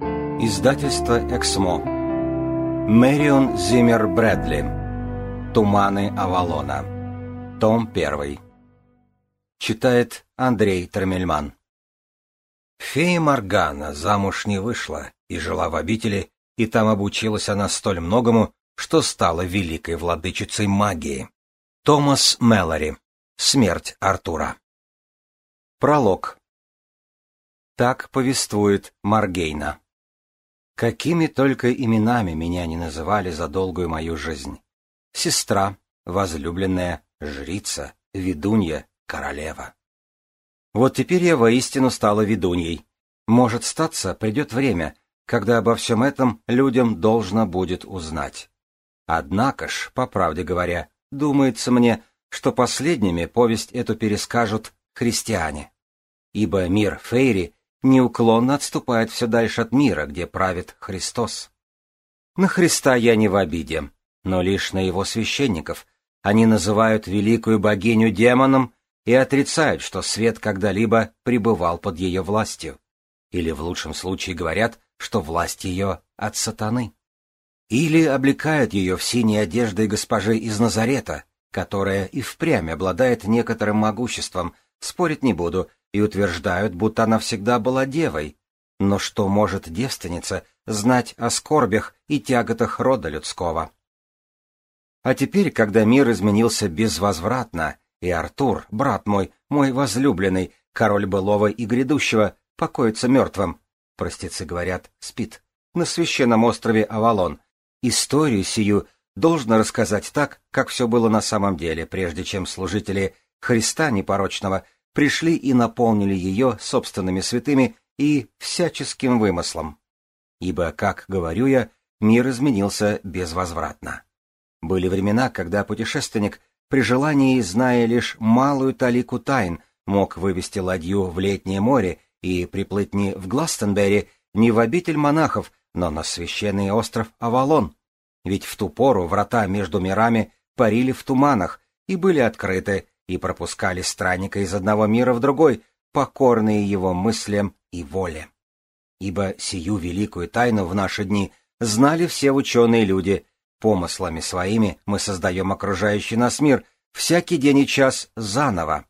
Издательство «Эксмо». Мэрион Зиммер Брэдли. «Туманы Авалона». Том 1. Читает Андрей Трамельман. Фея Моргана замуж не вышла и жила в обители, и там обучилась она столь многому, что стала великой владычицей магии. Томас Мэлори. Смерть Артура. Пролог. Так повествует Маргейна. Какими только именами меня не называли за долгую мою жизнь. Сестра, возлюбленная, жрица, ведунья, королева. Вот теперь я воистину стала ведуньей. Может статься, придет время, когда обо всем этом людям должно будет узнать. Однако ж, по правде говоря, думается мне, что последними повесть эту перескажут христиане. Ибо мир Фейри неуклонно отступает все дальше от мира, где правит Христос. На Христа я не в обиде, но лишь на его священников. Они называют великую богиню демоном и отрицают, что свет когда-либо пребывал под ее властью. Или в лучшем случае говорят, что власть ее от сатаны. Или облекают ее в синие одежды госпожи из Назарета, которая и впрямь обладает некоторым могуществом, спорить не буду, и утверждают, будто она всегда была девой. Но что может девственница знать о скорбях и тяготах рода людского? А теперь, когда мир изменился безвозвратно, и Артур, брат мой, мой возлюбленный, король былого и грядущего, покоится мертвым, простецы говорят, спит, на священном острове Авалон, историю сию должно рассказать так, как все было на самом деле, прежде чем служители Христа непорочного пришли и наполнили ее собственными святыми и всяческим вымыслом. Ибо, как говорю я, мир изменился безвозвратно. Были времена, когда путешественник, при желании, зная лишь малую талику тайн, мог вывести ладью в летнее море и приплыть не в Гластенберри, не в обитель монахов, но на священный остров Авалон. Ведь в ту пору врата между мирами парили в туманах и были открыты, и пропускали странника из одного мира в другой, покорные его мыслям и воле. Ибо сию великую тайну в наши дни знали все ученые люди, помыслами своими мы создаем окружающий нас мир всякий день и час заново.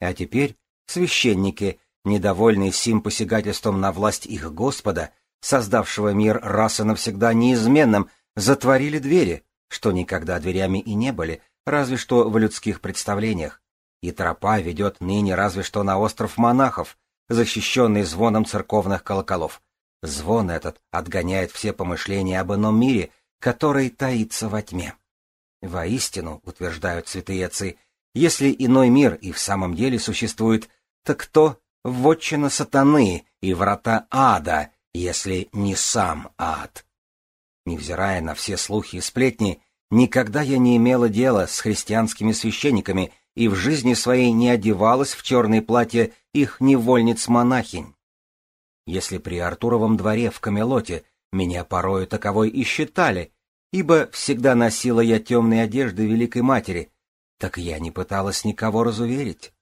А теперь священники, недовольные сим посягательством на власть их Господа, создавшего мир раз и навсегда неизменным, затворили двери, что никогда дверями и не были, разве что в людских представлениях, и тропа ведет ныне разве что на остров монахов, защищенный звоном церковных колоколов. Звон этот отгоняет все помышления об ином мире, который таится во тьме. Воистину, утверждают святые отцы, если иной мир и в самом деле существует, так кто вотчина сатаны и врата ада, если не сам ад? Невзирая на все слухи и сплетни, никогда я не имела дела с христианскими священниками и в жизни своей не одевалась в черное платье их невольниц-монахинь. Если при Артуровом дворе в Камелоте меня порою таковой и считали, ибо всегда носила я темные одежды Великой Матери, так я не пыталась никого разуверить.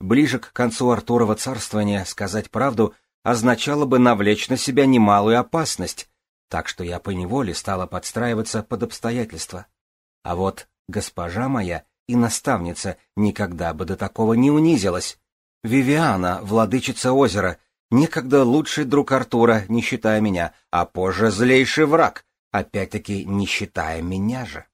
Ближе к концу Артурова царствования сказать правду означало бы навлечь на себя немалую опасность, так что я поневоле стала подстраиваться под обстоятельства. А вот госпожа моя и наставница никогда бы до такого не унизилась. Вивиана, владычица озера, некогда лучший друг Артура, не считая меня, а позже злейший враг, опять-таки не считая меня же.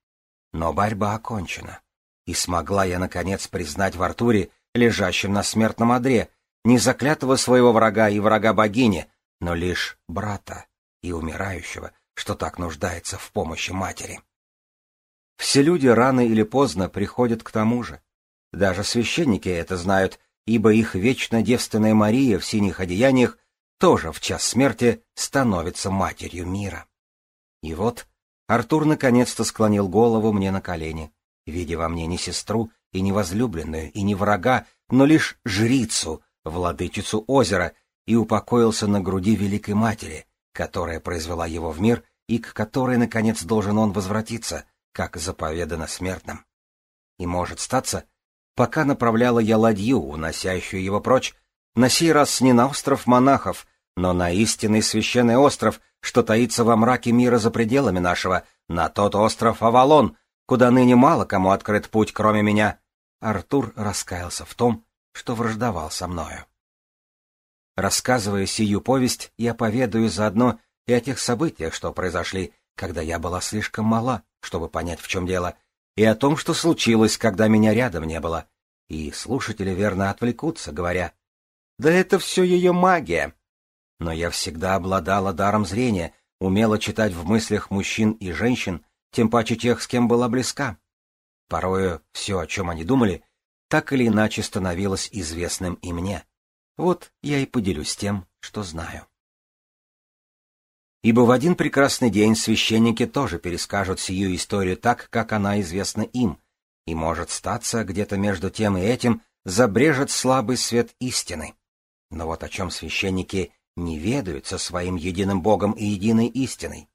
Но борьба окончена. И смогла я, наконец, признать в Артуре, лежащем на смертном одре, не заклятого своего врага и врага богини, но лишь брата и умирающего, что так нуждается в помощи матери. Все люди рано или поздно приходят к тому же. Даже священники это знают, ибо их вечно девственная Мария в синих одеяниях тоже в час смерти становится матерью мира. И вот Артур наконец-то склонил голову мне на колени, видя во мне не сестру и не возлюбленную, и не врага, но лишь жрицу, владычицу озера, и упокоился на груди Великой Матери, которая произвела его в мир и к которой, наконец, должен он возвратиться, как заповедано смертным. И может статься, пока направляла я ладью, уносящую его прочь, на сей раз не на остров монахов, но на истинный священный остров, что таится во мраке мира за пределами нашего, на тот остров Авалон, куда ныне мало кому открыт путь, кроме меня. Артур раскаялся в том, что враждовал со мною. Рассказывая сию повесть, я поведаю заодно и о тех событиях, что произошли, когда я была слишком мала, чтобы понять, в чем дело, и о том, что случилось, когда меня рядом не было. И слушатели верно отвлекутся, говоря, «Да это все ее магия!» Но я всегда обладала даром зрения, умела читать в мыслях мужчин и женщин, тем паче тех, с кем была близка. Порою все, о чем они думали, так или иначе становилось известным и мне. Вот я и поделюсь тем, что знаю. Ибо в один прекрасный день священники тоже перескажут сию историю так, как она известна им, и может статься где-то между тем и этим забрежет слабый свет истины. Но вот о чем священники не ведают со своим единым Богом и единой истиной.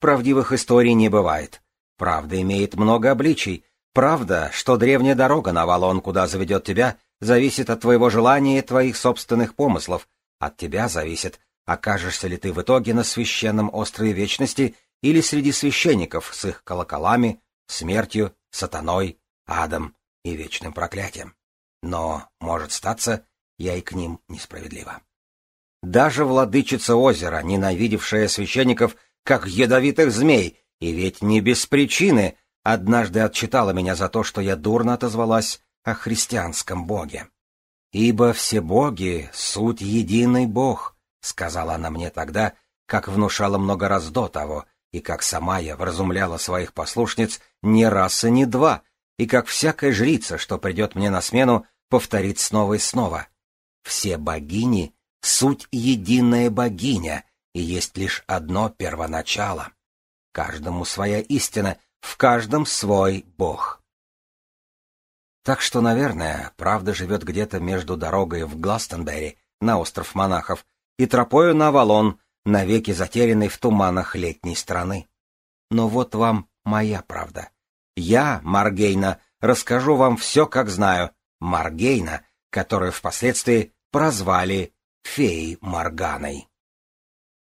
Правдивых историй не бывает. Правда имеет много обличий. Правда, что древняя дорога на Авалон, куда заведет тебя, зависит от твоего желания и твоих собственных помыслов. От тебя зависит, окажешься ли ты в итоге на священном острове Вечности или среди священников с их колоколами, смертью, сатаной, адом и вечным проклятием. Но, может статься, я и к ним несправедлива. Даже владычица озера, ненавидевшая священников, как ядовитых змей, и ведь не без причины, однажды отчитала меня за то, что я дурно отозвалась о христианском боге. «Ибо все боги — суть единый бог», — сказала она мне тогда, как внушала много раз до того, и как сама я вразумляла своих послушниц не раз и не два, и как всякая жрица, что придет мне на смену, повторит снова и снова. Все богини — суть единая богиня, и есть лишь одно первоначало. Каждому своя истина, в каждом свой бог. Так что, наверное, правда живет где-то между дорогой в Гластенберри, на остров монахов, и тропою на Авалон, навеки затерянной в туманах летней страны. Но вот вам моя правда. Я, Маргейна, расскажу вам все, как знаю. Маргейна, которую впоследствии прозвали феей Марганой.